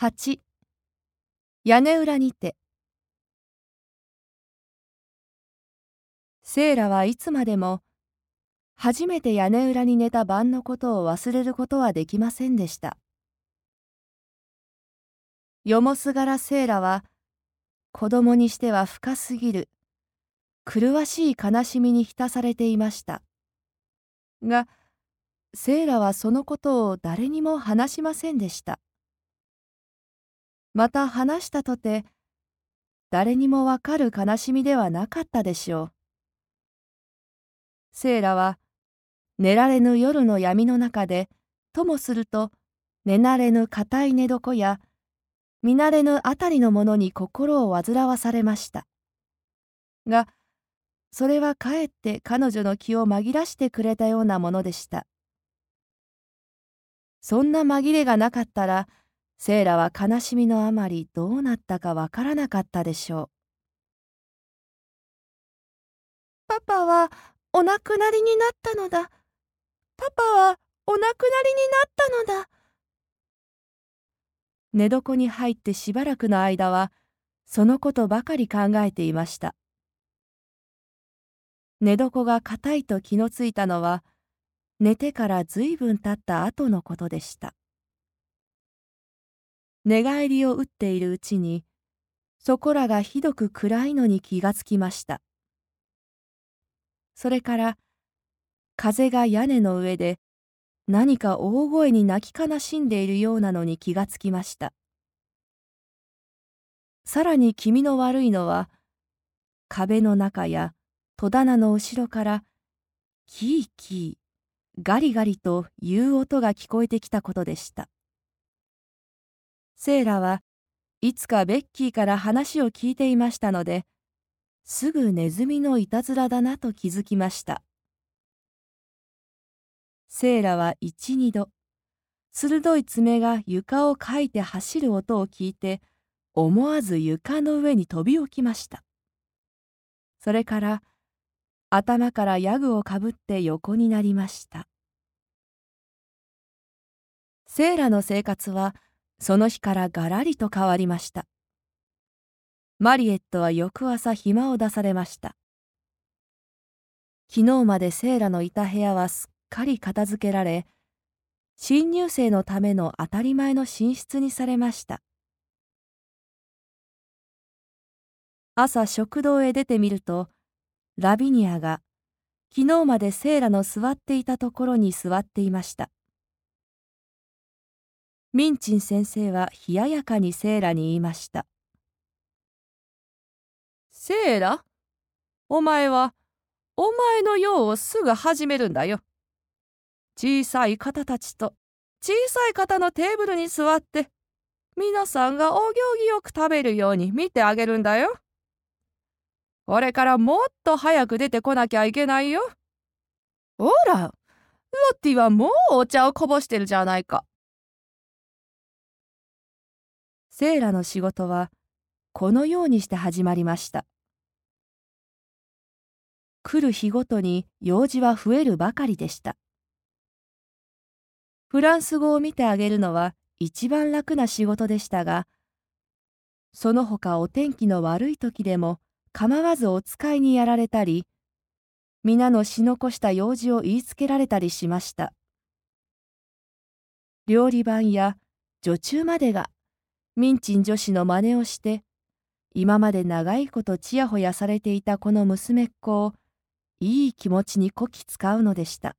8屋根裏にてセイラはいつまでも初めて屋根裏に寝た晩のことを忘れることはできませんでした。よもすがらセイラは子供にしては深すぎる麗しい悲しみに浸されていました。がセイラはそのことを誰にも話しませんでした。また話したとて誰にもわかる悲しみではなかったでしょう。セイラは寝られぬ夜の闇の中でともすると寝慣れぬ固い寝床や見慣れぬあたりのものに心を煩わされました。がそれはかえって彼女の気を紛らしてくれたようなものでした。そんな紛れがなかったらセイラは悲しみのあまりどうなったかわからなかったでしょう。パパはお亡くなりになったのだ。パパはお亡くなりになったのだ。寝床に入ってしばらくの間はそのことばかり考えていました。寝床が硬いと気のついたのは寝てからずいぶん経った後のことでした。寝返りを打っているうちにそこらがひどく暗いのに気がつきました。それから風が屋根の上で何か大声に泣き悲しんでいるようなのに気がつきました。さらに気味の悪いのは壁の中や戸棚の後ろからキーキーガリガリという音が聞こえてきたことでした。セイラはいつかベッキーから話を聞いていましたので、すぐネズミのいたずらだなと気づきました。セイラは一二度、鋭い爪が床をかいて走る音を聞いて、思わず床の上に飛び起きました。それから、頭からヤグをかぶって横になりました。セイラの生活は、その日からがらりと変わりました。マリエットは翌朝暇を出されました。昨日までセイラのいた部屋はすっかり片付けられ、新入生のための当たり前の寝室にされました。朝食堂へ出てみると、ラビニアが昨日までセイラの座っていたところに座っていました。ミンチン先生は冷ややかにセイラに言いました。セイラ、お前は、お前の用をすぐ始めるんだよ。小さい方たちと小さい方のテーブルに座って、皆さんがお行儀よく食べるように見てあげるんだよ。これからもっと早く出てこなきゃいけないよ。ほら、ロッティはもうお茶をこぼしてるじゃないか。セイラの仕事はこのようにして始まりました。来る日ごとに用事は増えるばかりでした。フランス語を見てあげるのは一番楽な仕事でしたが、その他お天気の悪い時でも構わずお使いにやられたり、皆のし残した用事を言いつけられたりしました。料理番や女中までがミンチン女子の真似をして、今まで長いことちやほやされていたこの娘っ子を、いい気持ちにこき使うのでした。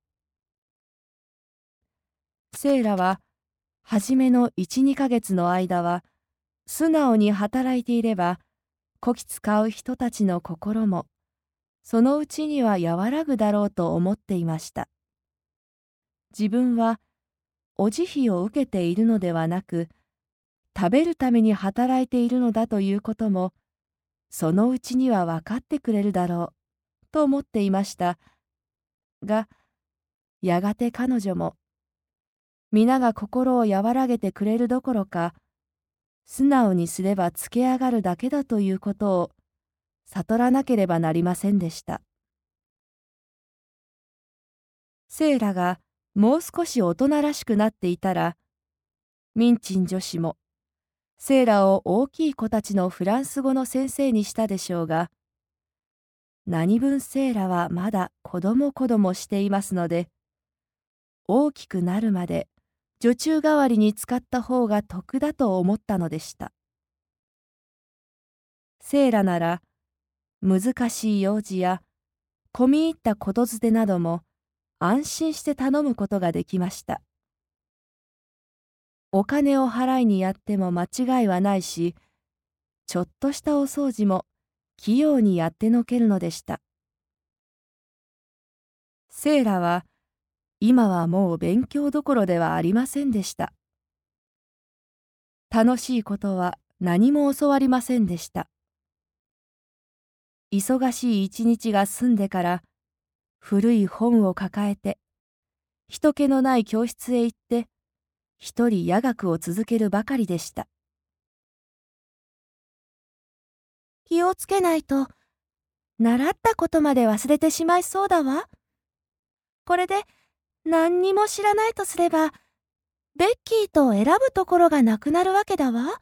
セイラは、初めの1、2ヶ月の間は、素直に働いていれば、こき使う人たちの心も、そのうちには和らぐだろうと思っていました。自分は、お慈悲を受けているのではなく、食べるために働いているのだということもそのうちには分かってくれるだろうと思っていましたがやがて彼女も皆が心を和らげてくれるどころか素直にすればつけ上がるだけだということを悟らなければなりませんでした。セイラがもう少し大人らしくなっていたらミンチン女子もセーラを大きい子たちのフランス語の先生にしたでしょうが、何分セーラはまだ子供子供していますので、大きくなるまで女中代わりに使った方が得だと思ったのでした。セーラなら難しい用事や込み入ったことづてなども安心して頼むことができました。お金を払いにやっても間違いはないし、ちょっとしたお掃除も器用にやってのけるのでした。セーラは今はもう勉強どころではありませんでした。楽しいことは何も教わりませんでした。忙しい一日が済んでから古い本を抱えて人気のない教室へ行って一人夜学を続けるばかりでした気をつけないと習ったことまで忘れてしまいそうだわこれで何にも知らないとすればベッキーと選ぶところがなくなるわけだわ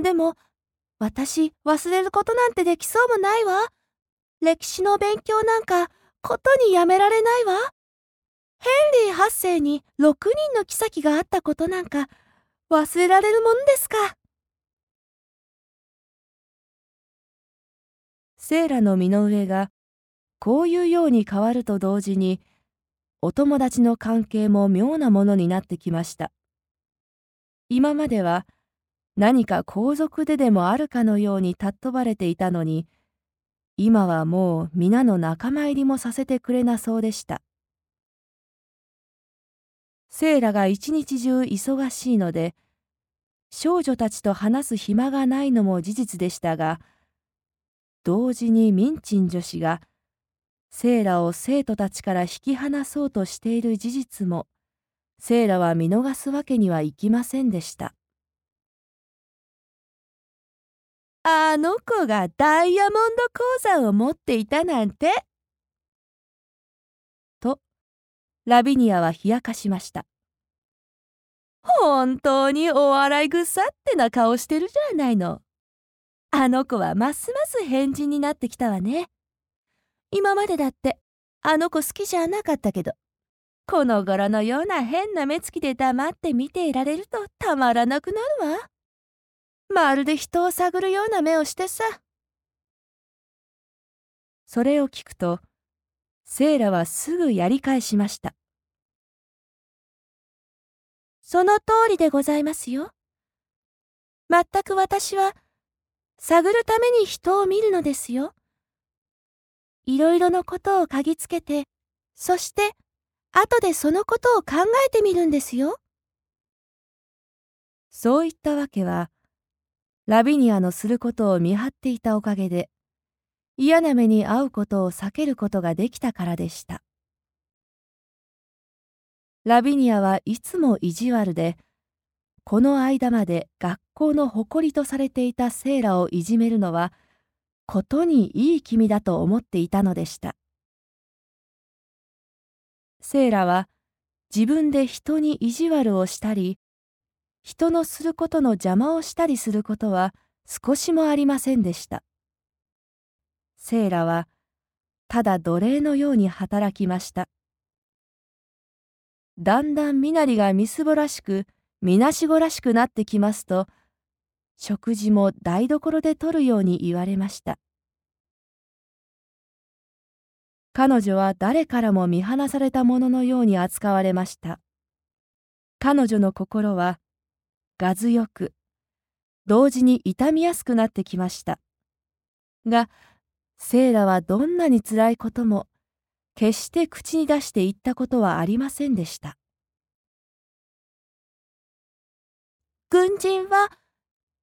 でも私、忘れることなんてできそうもないわ。歴史の勉強なんか、ことにやめられないわ。ヘンリー8世に6人の妃があったことなんか、忘れられるもんですか？セーラの身の上が、こういうように変わると同時に、お友達の関係も妙なものになってきました。今までは、何か皇族ででもあるかのように尊ばれていたのに、今はもう皆の仲間入りもさせてくれなそうでした。セイラが一日中忙しいので、少女たちと話す暇がないのも事実でしたが、同時にミンチン女子が、セイラを生徒たちから引き離そうとしている事実も、セイラは見逃すわけにはいきませんでした。あの子がダイヤモンド鉱山を持っていたなんて。ラビニアは冷やかしました。本当にお笑い草ってな顔してるじゃないの。あの子はますます変人になってきたわね。今までだってあの子好きじゃなかったけど、この頃のような変な目つきで黙って見ていられるとたまらなくなるわ。まるで人を探るような目をしてさ。それを聞くと、セイラはすぐやり返しました。その通りでございますよ。まったく私は、探るために人を見るのですよ。いろいろなことを嗅ぎつけて、そして、後でそのことを考えてみるんですよ。そういったわけは、ラビニアのすることを見張っていたおかげで、嫌な目に遭うことを避けることができたからでした。ラビニアはいつも意地悪で、この間まで学校の誇りとされていたセーラをいじめるのは、ことにいい気味だと思っていたのでした。セーラは自分で人に意地悪をしたり、人のすることの邪魔をしたりすることは少しもありませんでした。セイラはただ奴隷のように働きました。だんだん身なりがみすぼらしく、みなしごらしくなってきますと、食事も台所でとるように言われました。彼女は誰からも見放されたもののように扱われました。彼女の心はがずよく、同時に痛みやすくなってきました。が、セイラはどんなにつらいことも、決して口に出して言ったことはありませんでした。軍人は、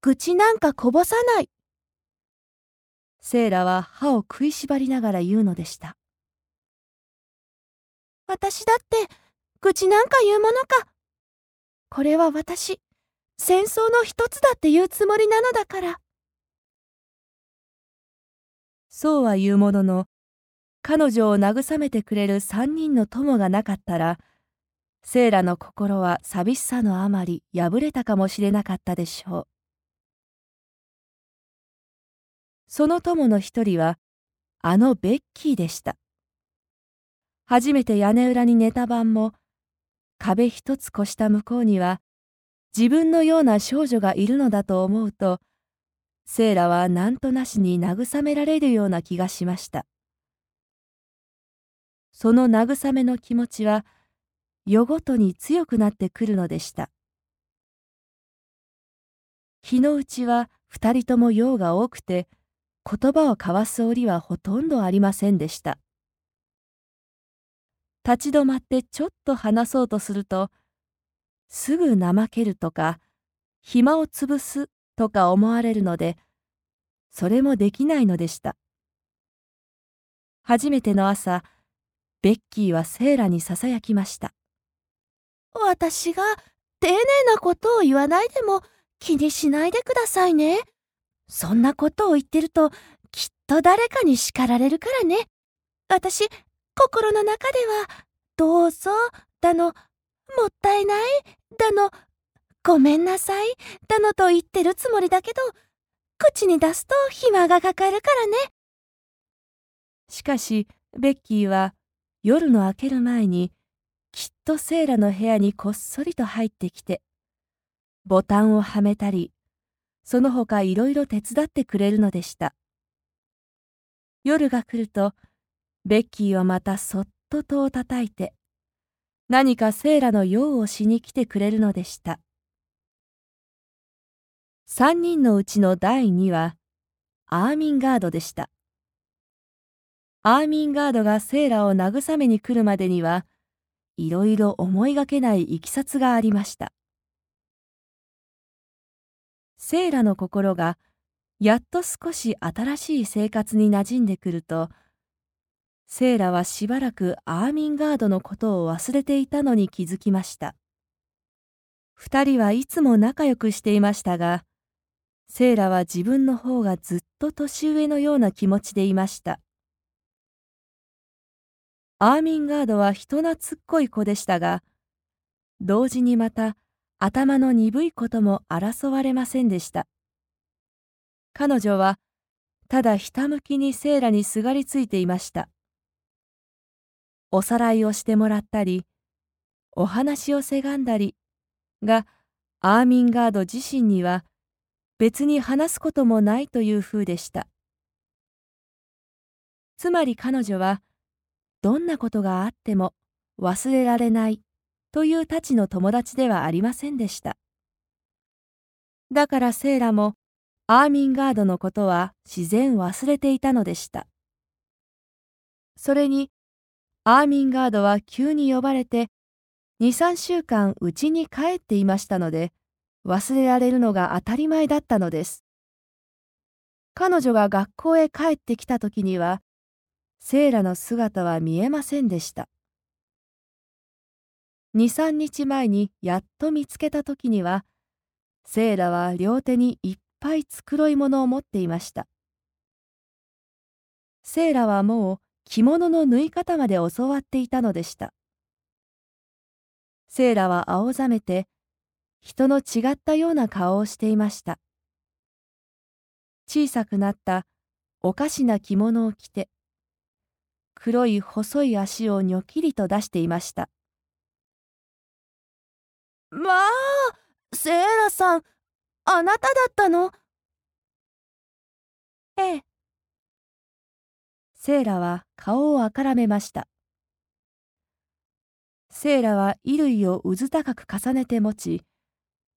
口なんかこぼさない。セイラは歯を食いしばりながら言うのでした。私だって、口なんか言うものか。これは私、戦争の一つだって言うつもりなのだから。そうは言うものの、彼女を慰めてくれる三人の友がなかったら、セイラの心は寂しさのあまり破れたかもしれなかったでしょう。その友の一人は、あのベッキーでした。初めて屋根裏に寝た晩も、壁一つ越した向こうには、自分のような少女がいるのだと思うと、セイラは何となしに慰められるような気がしました。その慰めの気持ちは、夜ごとに強くなってくるのでした。日のうちは二人とも用が多くて、言葉を交わす折はほとんどありませんでした。立ち止まってちょっと話そうとすると、すぐ怠けるとか、暇をつぶすとか思われるので、それもできないのでした。初めての朝、ベッキーはセーラにささやきました。私が丁寧なことを言わないでも気にしないでくださいね。そんなことを言ってるときっと誰かに叱られるからね。私、心の中では、どうぞ、だの、もったいない、だの、ごめんなさい、だのと言ってるつもりだけど、口に出すと暇がかかるからね。しかし、ベッキーは夜の明ける前にきっとセイラの部屋にこっそりと入ってきて、ボタンをはめたり、その他いろいろ手伝ってくれるのでした。夜が来ると、ベッキーはまたそっと戸を叩いて、何かセイラの用をしに来てくれるのでした。三人のうちの第二は、アーミンガードでした。アーミンガードがセイラを慰めに来るまでには、いろいろ思いがけないいきさつがありました。セイラの心がやっと少し新しい生活に馴染んでくると、セイラはしばらくアーミンガードのことを忘れていたのに気づきました。二人はいつも仲良くしていましたが、セイラは自分の方がずっと年上のような気持ちでいました。アーミンガードは人懐っこい子でしたが、同時にまた頭の鈍いことも争われませんでした。彼女はただひたむきにセイラにすがりついていました。おさらいをしてもらったり、お話をせがんだりがアーミンガード自身には別に話すこともないという風でした。つまり彼女はどんなことがあっても忘れられないというたちの友達ではありませんでした。だからセイラもアーミンガードのことは自然忘れていたのでした。それにアーミンガードは急に呼ばれて2、3週間うちに帰っていましたので忘れられるのが当たり前だったのです。彼女が学校へ帰ってきた時にはセイラの姿は見えませんでした。二三日前にやっと見つけた時には、セイラは両手にいっぱい繕い物を持っていました。セイラはもう着物の縫い方まで教わっていたのでした。セイラは青ざめて、人の違ったような顔をしていました。小さくなったおかしな着物を着て、黒い細い足をにょきりと出していました。まあ、セーラさん、あなただったの？ええ。セーラは顔をあからめました。セーラは衣類をうず高く重ねて持ち、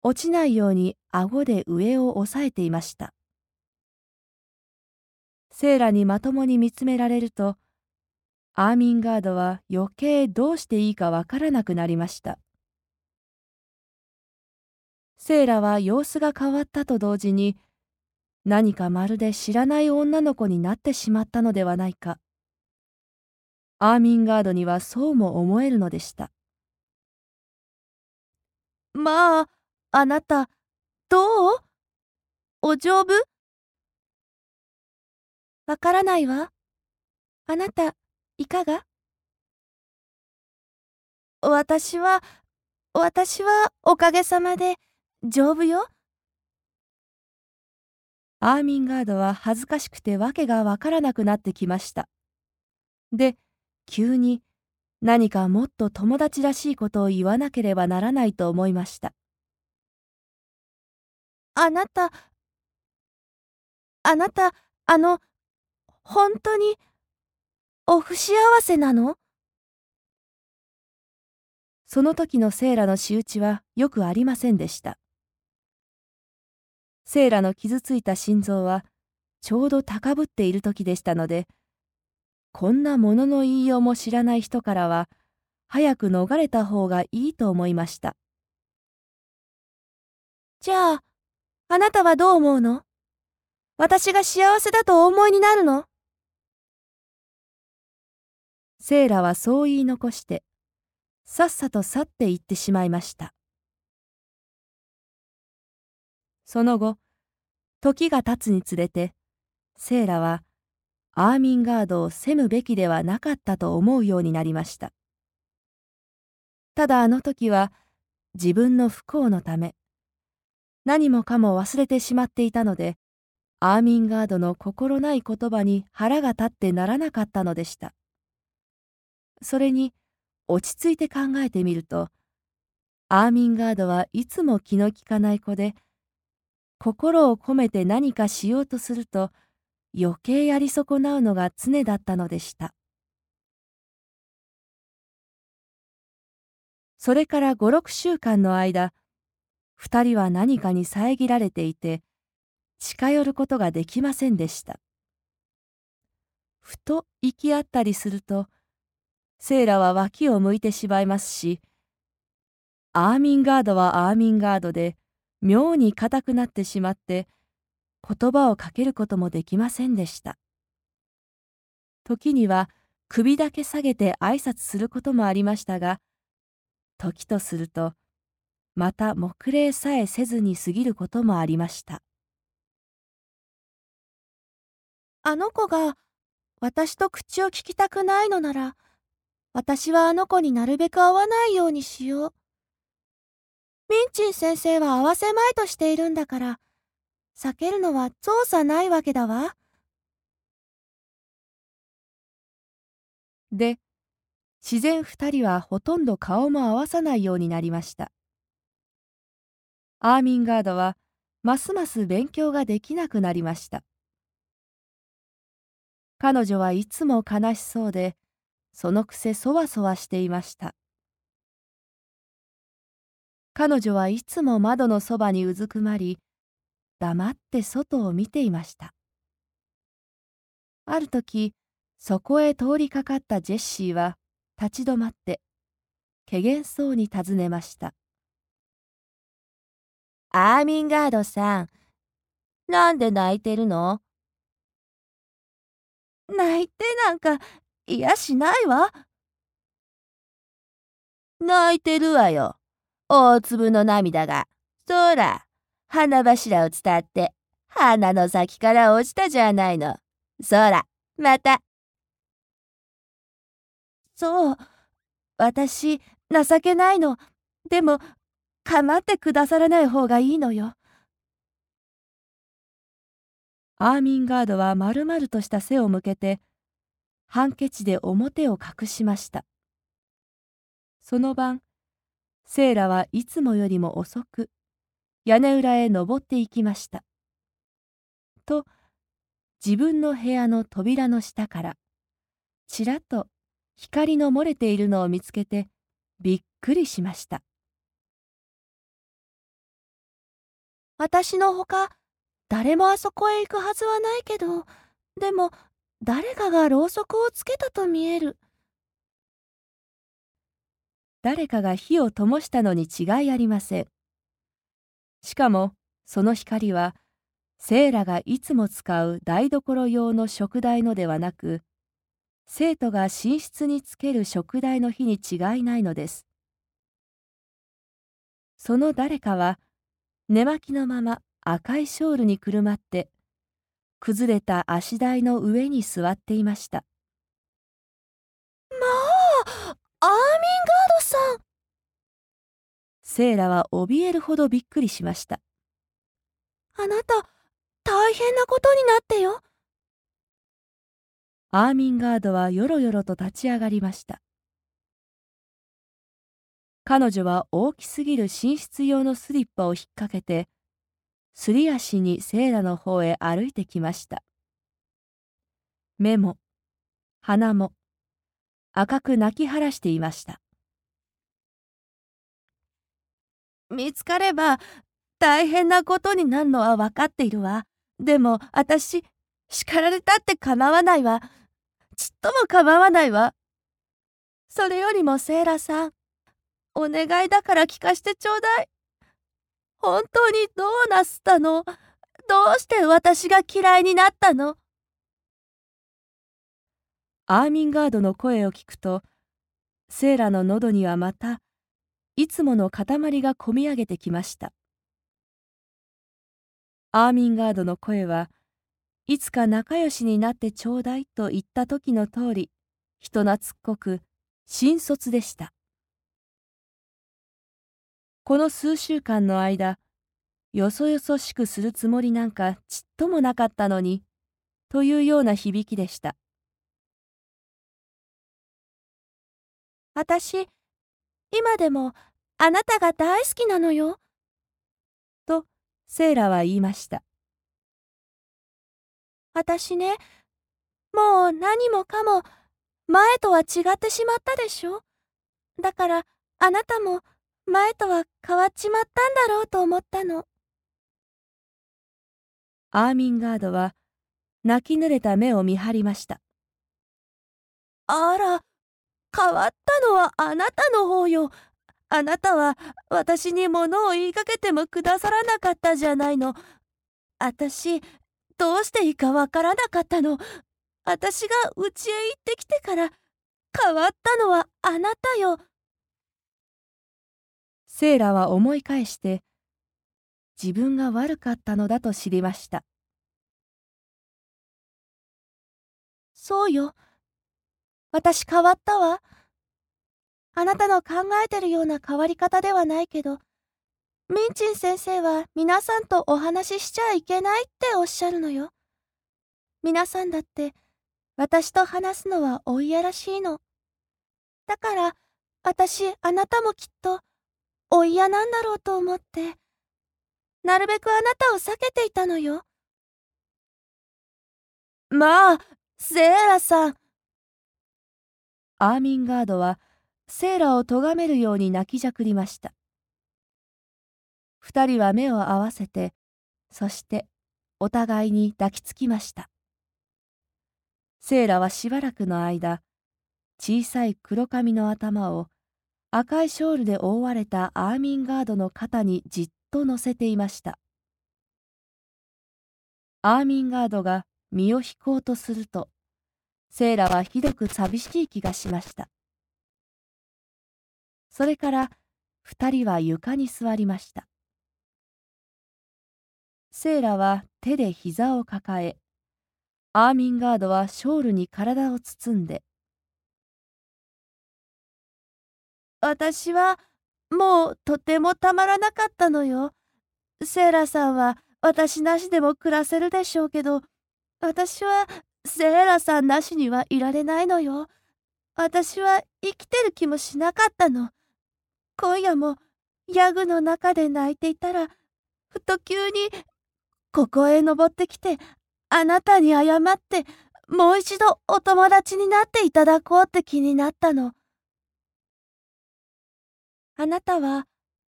落ちないように顎で上を押さえていました。セーラにまともに見つめられると、アーミンガードは余計どうしていいかわからなくなりました。セイラは様子が変わったと同時に何かまるで知らない女の子になってしまったのではないか。アーミンガードにはそうも思えるのでした。まあ、あなた、どう？お丈夫？わからないわ。あなた、いかが？私は、私はおかげさまで丈夫よ。アーミンガードは恥ずかしくて訳がわからなくなってきました。で、急に何かもっと友達らしいことを言わなければならないと思いました。あなた、あなた、あの、本当に、お不幸せなの？その時のセーラの仕打ちはよくありませんでした。セーラの傷ついた心臓はちょうど高ぶっている時でしたので、こんなものの言いようも知らない人からは、早く逃れた方がいいと思いました。じゃあ、あなたはどう思うの？私が幸せだとお思いになるの？セーラはそう言い残して、さっさと去って行ってしまいました。その後、時が経つにつれて、セーラはアーミンガードを責むべきではなかったと思うようになりました。ただあの時は自分の不幸のため、何もかも忘れてしまっていたので、アーミンガードの心ない言葉に腹が立ってならなかったのでした。それに、落ち着いて考えてみると、アーミンガードはいつも気の利かない子で、心を込めて何かしようとすると、余計やり損なうのが常だったのでした。それから五六週間の間、二人は何かに遮られていて、近寄ることができませんでした。ふと行き合ったりすると、セイラは脇を向いてしまいますし、アーミンガードはアーミンガードで、妙に硬くなってしまって、言葉をかけることもできませんでした。時には首だけ下げて挨拶することもありましたが、時とすると、また黙礼さえせずに過ぎることもありました。あの子が私と口を聞きたくないのなら、私はあの子になるべく会わないようにしよう。ミンチン先生は合わせまいとしているんだから、避けるのは造作ないわけだわ。で、自然二人はほとんど顔も合わさないようになりました。アーミンガードはますます勉強ができなくなりました。彼女はいつも悲しそうで、そのくせそわそわしていました。彼女はいつも窓のそばにうずくまり、黙って外を見ていました。ある時、そこへ通りかかったジェッシーは立ち止まって、けげんそうに尋ねました。アーミンガードさん、なんで泣いてるの？泣いてなんか嫌しないわ。泣いてるわよ。大粒の涙が。そら。花柱を伝って花の先から落ちたじゃないの。そら、また。そう、私、情けないの。でも、構ってくださらない方がいいのよ。アーミンガードは丸々とした背を向けて、ハンケチで表を隠しました。その晩、セイラはいつもよりも遅く屋根裏へ登っていきました。と自分の部屋の扉の下からちらっと光の漏れているのを見つけてびっくりしました。私のほか誰もあそこへ行くはずはないけどでも誰かがろうそくをつけたと見える。誰かが火を灯したのに違いありません。しかもその光はセイラがいつも使う台所用の食台のではなく生徒が寝室につける食台の火に違いないのです。その誰かは寝巻きのまま赤いショールにくるまって崩れた足台の上に座っていました。まあアーミンガードさんセイラは怯えるほどびっくりしました。あなた、大変なことになってよ。アーミンガードはよろよろと立ち上がりました。彼女は大きすぎる寝室用のスリッパを引っ掛けて、すり足にセーラの方へ歩いてきました。目も、鼻も、赤く泣き晴らしていました。見つかれば大変なことになるのは分かっているわ。でも私、叱られたって構わないわ。ちっとも構わないわ。それよりもセーラさん、お願いだから聞かしてちょうだい。本当にどうなすったの？どうして私が嫌いになったの？アーミンガードの声を聞くと、セーラの喉にはまた、いつもの塊がこみ上げてきました。アーミンガードの声はいつか仲良しになってちょうだいと言った時の通り、人懐っこく、新卒でした。この数週間の間、よそよそしくするつもりなんかちっともなかったのに、というような響きでした。私、今でもあなたが大好きなのよ。と、セーラは言いました。私ね、もう何もかも前とは違ってしまったでしょだからあなたも前とは変わっちまったんだろうと思ったの。アーミンガードは泣き濡れた目を見張りました。あら、変わったのはあなたの方よ。あなたは私に物を言いかけてもくださらなかったじゃないの。あたし、どうしていいかわからなかったの。私が家へ行ってきてから変わったのはあなたよ。セイラは思い返して自分が悪かったのだと知りました。そうよ。私変わったわ。あなたの考えてるような変わり方ではないけど、ミンチン先生は皆さんとお話ししちゃいけないっておっしゃるのよ。皆さんだって私と話すのはお嫌らしいの。だから私あなたもきっとお嫌なんだろうと思って、なるべくあなたを避けていたのよ。まあ、セーラさん。アーミンガードはセーラを咎めるように泣きじゃくりました。二人は目を合わせて、そしてお互いに抱きつきました。セイラはしばらくの間、小さい黒髪の頭を赤いショールで覆われたアーミンガードの肩にじっと乗せていました。アーミンガードが身を引こうとすると、セイラはひどく寂しい気がしました。それから二人は床に座りました。セイラは手で膝を抱え、アーミンガードはショールに体を包んで、私はもうとてもたまらなかったのよ。セイラさんは私なしでも暮らせるでしょうけど、私はセイラさんなしにはいられないのよ。私は生きてる気もしなかったの。今夜もヤグの中で泣いていたら、ふと急にここへ登ってきて、あなたに謝って、もう一度お友達になっていただこうって気になったの。あなたは、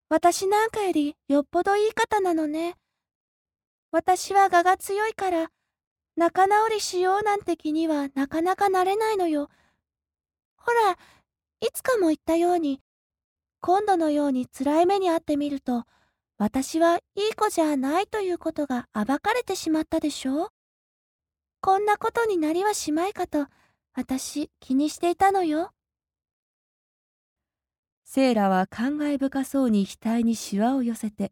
私なんかよりよっぽどいい方なのね。私は我が強いから、仲直りしようなんて気にはなかなかなれないのよ。ほら、いつかも言ったように、今度のように辛い目に遭ってみると、私はいい子じゃないということが暴かれてしまったでしょうこんなことになりはしまいかと、私気にしていたのよ。セイラは感慨深そうに額にシワを寄せて。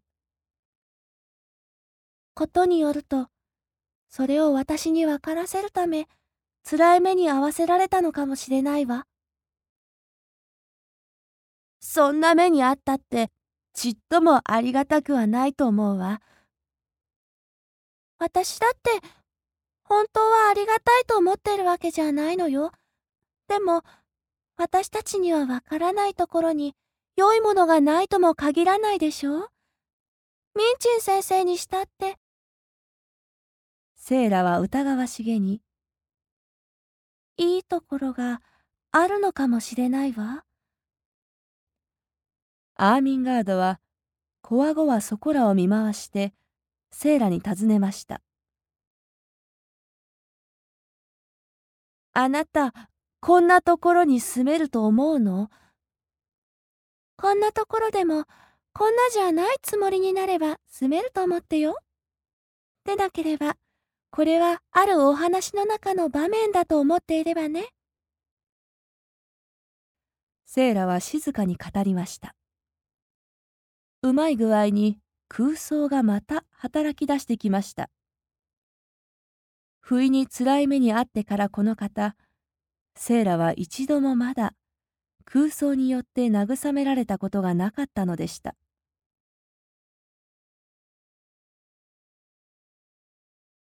ことによると、それを私に分からせるため、辛い目に遭わせられたのかもしれないわ。そんな目にあったって、ちっともありがたくはないと思うわ。私だって本当はありがたいと思ってるわけじゃないのよ。でも私たちにはわからないところに良いものがないとも限らないでしょミンチン先生にしたって。セイラは疑わしげに、いいところがあるのかもしれないわ。アーミンガードはこわごわそこらを見回してセイラに尋ねました。あなた、こんなところに住めると思うの？こんなところでも、こんなじゃないつもりになれば住めると思ってよ。でなければ、これはあるお話の中の場面だと思っていればね。セイラは静かに語りました。うまい具合に空想がまた働き出してきました。不意につらい目にあってからこの方、セイラは一度もまだ空想によって慰められたことがなかったのでした。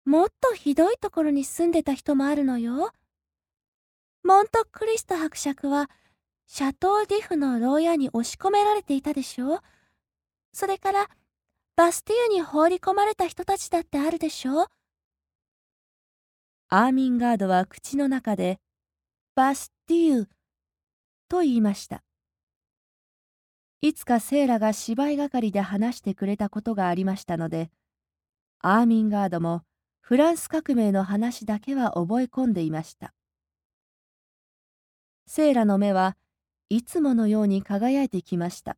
もっとひどいところに住んでた人もあるのよ。モントクリスト伯爵は、シャトー・ディフの牢屋に押し込められていたでしょそれから、バスティーユに放り込まれた人たちだってあるでしょアーミンガードは口の中で、バスティーユと言いました。いつかセーラが芝居係で話してくれたことがありましたので、アーミンガードもフランス革命の話だけは覚え込んでいました。セイラの目はいつものように輝いてきました。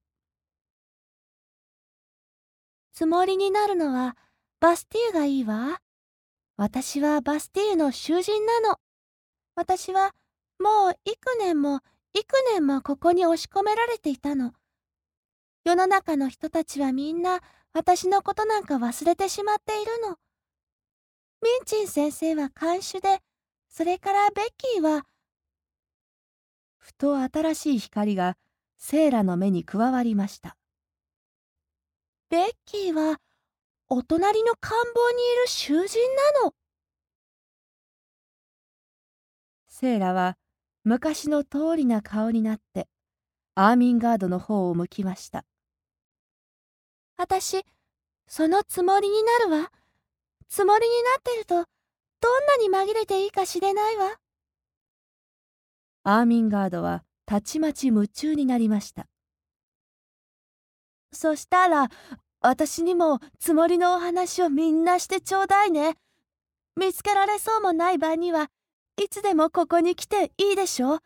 つもりになるのはバスティーユがいいわ。私はバスティーユの囚人なの。私はもう幾年も幾年もここに押し込められていたの。世の中の人たちはみんな私のことなんか忘れてしまっているの。ミンチン先生は看守で、それからベッキーは、ふと新しい光がセーラの目に加わりました。ベッキーは、お隣の官房にいる囚人なの。セーラは昔の通りな顔になって、アーミンガードの方を向きました。私、そのつもりになるわ。つもりになってると、どんなに紛れていいか知れないわ。アーミンガードはたちまち夢中になりました。そしたら、私にもつもりのお話をみんなしてちょうだいね。見つけられそうもない場にはいつでもここに来ていいでしょ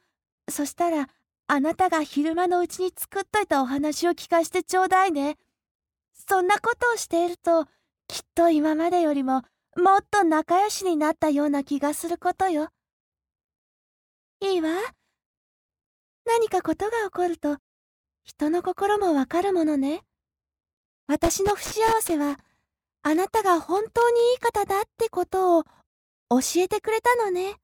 そしたら、あなたが昼間のうちに作っといたお話を聞かしてちょうだいね。そんなことをしていると、きっと今までよりももっと仲良しになったような気がすることよ。いいわ。何かことが起こると人の心もわかるものね。私の不幸せはあなたが本当にいい方だってことを教えてくれたのね。